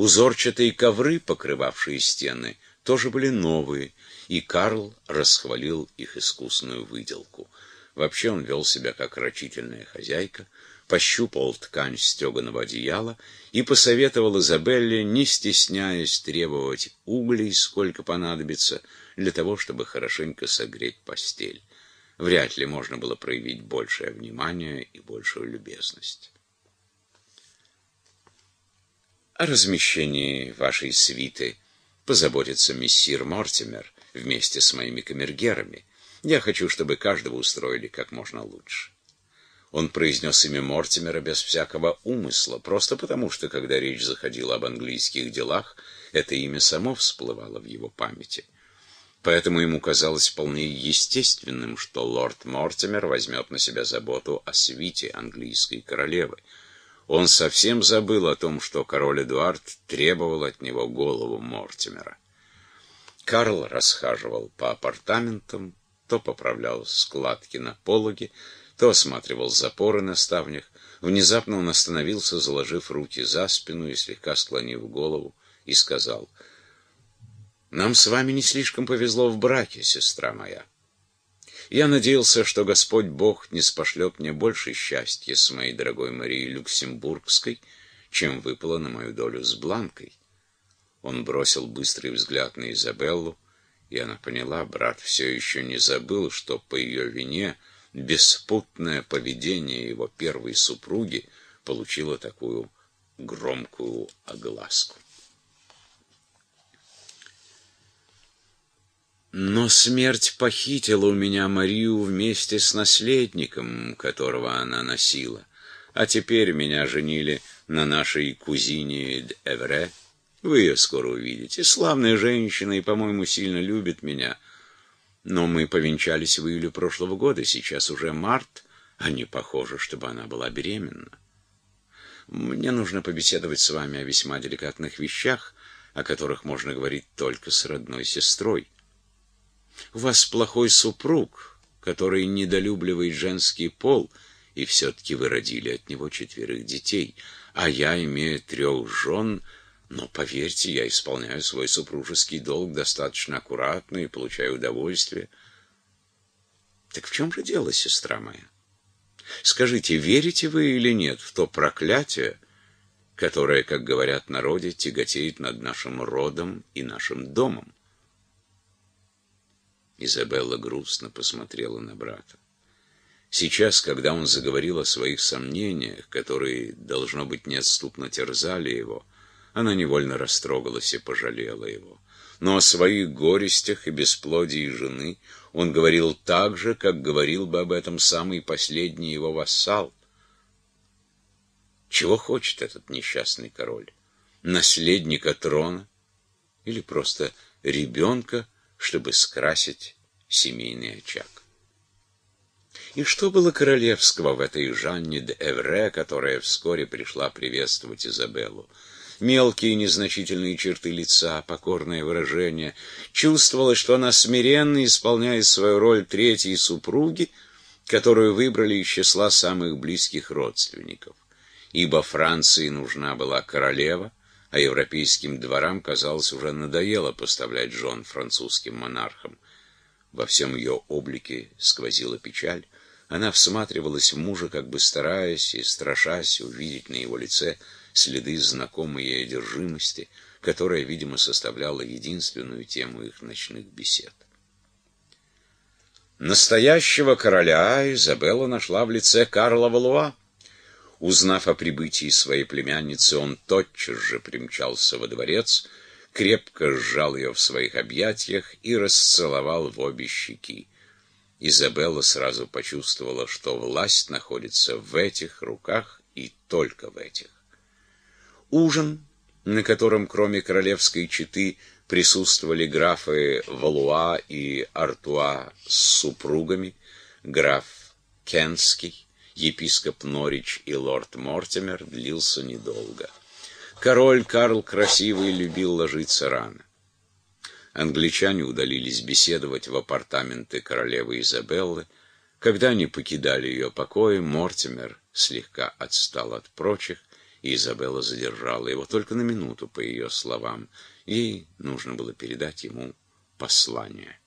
Узорчатые ковры, покрывавшие стены, тоже были новые, и Карл расхвалил их искусную выделку. Вообще он вел себя как рачительная хозяйка, пощупал ткань стеганого одеяла и посоветовал Изабелле, не стесняясь, требовать углей, сколько понадобится, для того, чтобы хорошенько согреть постель. Вряд ли можно было проявить большее внимание и большую любезность. О размещении вашей свиты позаботится мессир Мортимер вместе с моими камергерами. Я хочу, чтобы каждого устроили как можно лучше. Он произнес имя Мортимера без всякого умысла, просто потому, что, когда речь заходила об английских делах, это имя само всплывало в его памяти. Поэтому ему казалось вполне естественным, что лорд Мортимер возьмет на себя заботу о свите английской королевы. Он совсем забыл о том, что король Эдуард требовал от него голову Мортимера. Карл расхаживал по апартаментам, то поправлял складки на пологе, то осматривал запоры на ставнях. Внезапно он остановился, заложив руки за спину и слегка склонив голову, и сказал, «Нам с вами не слишком повезло в браке, сестра моя. Я надеялся, что Господь Бог не спошлет мне больше счастья с моей дорогой Марией Люксембургской, чем выпало на мою долю с Бланкой». Он бросил быстрый взгляд на Изабеллу, и она поняла, брат все еще не забыл, что по ее вине беспутное поведение его первой супруги получило такую громкую огласку. Но смерть похитила у меня Марию вместе с наследником, которого она носила. А теперь меня женили на нашей кузине Эвре. Вы ее скоро увидите. Славная женщина и, по-моему, сильно любит меня. Но мы повенчались в июле прошлого года, сейчас уже март, а не похоже, чтобы она была беременна. Мне нужно побеседовать с вами о весьма деликатных вещах, о которых можно говорить только с родной сестрой. У вас плохой супруг, который недолюбливает женский пол, и все-таки вы родили от него четверых детей, а я, имея трех жен, но, поверьте, я исполняю свой супружеский долг достаточно аккуратно и получаю удовольствие. Так в чем же дело, сестра моя? Скажите, верите вы или нет в то проклятие, которое, как говорят народе, тяготеет над нашим родом и нашим домом? Изабелла грустно посмотрела на брата. Сейчас, когда он заговорил о своих сомнениях, которые, должно быть, неотступно терзали его, она невольно растрогалась и пожалела его. Но о своих горестях и бесплодии жены он говорил так же, как говорил бы об этом самый последний его вассал. Чего хочет этот несчастный король? Наследника трона? Или просто ребенка, чтобы скрасить семейный очаг? И что было королевского в этой Жанне де Эвре, которая вскоре пришла приветствовать Изабеллу? мелкие незначительные черты лица, покорное выражение. Чувствовалось, что она смиренно исполняет свою роль третьей супруги, которую выбрали из числа самых близких родственников. Ибо Франции нужна была королева, а европейским дворам, казалось, уже надоело поставлять жен французским монархам. Во всем ее облике сквозила печаль. Она всматривалась в мужа, как бы стараясь и страшась увидеть на его лице следы знакомой ей одержимости, которая, видимо, составляла единственную тему их ночных бесед. Настоящего короля Изабелла нашла в лице Карла Валуа. Узнав о прибытии своей племянницы, он тотчас же примчался во дворец, крепко сжал ее в своих объятиях и расцеловал в обе щеки. Изабелла сразу почувствовала, что власть находится в этих руках и только в этих. Ужин, на котором кроме королевской четы присутствовали графы Валуа и Артуа с супругами, граф Кенский, епископ Норич и лорд Мортимер, длился недолго. Король Карл Красивый любил ложиться рано. Англичане удалились беседовать в апартаменты королевы Изабеллы. Когда они покидали ее покои, Мортимер слегка отстал от прочих, и Изабелла задержала его только на минуту, по ее словам. Ей нужно было передать ему послание.